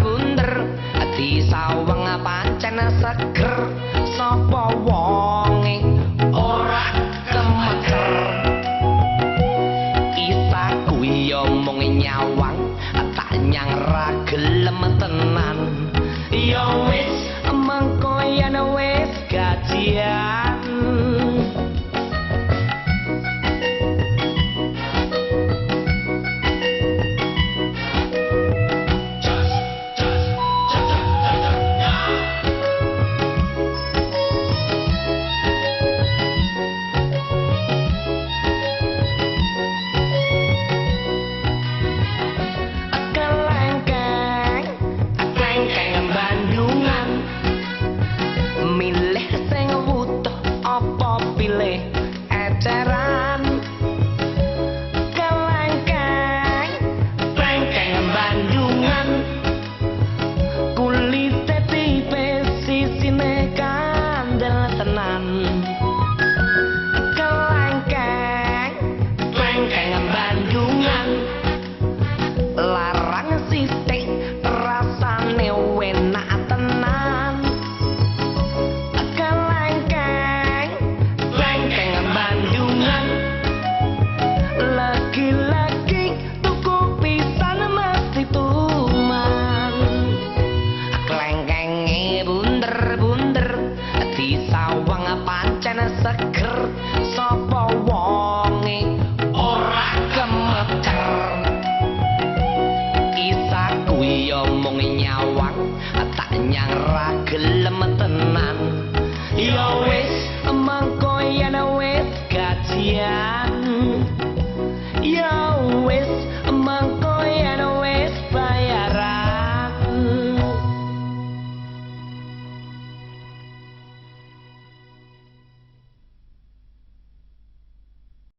bunder ati sawang pancen seger. Sapa larang sisik rasane enak tenan. Kelengkeng lengkeng bandungan. Lagi-lagi tuku pisan mesti tuman. Kelengkeng bunder-bunder di sawang pancen seger. Sapa wong mung nyawang tak nyang ra gelem tenan. Ya wis mengko yen wis gajian.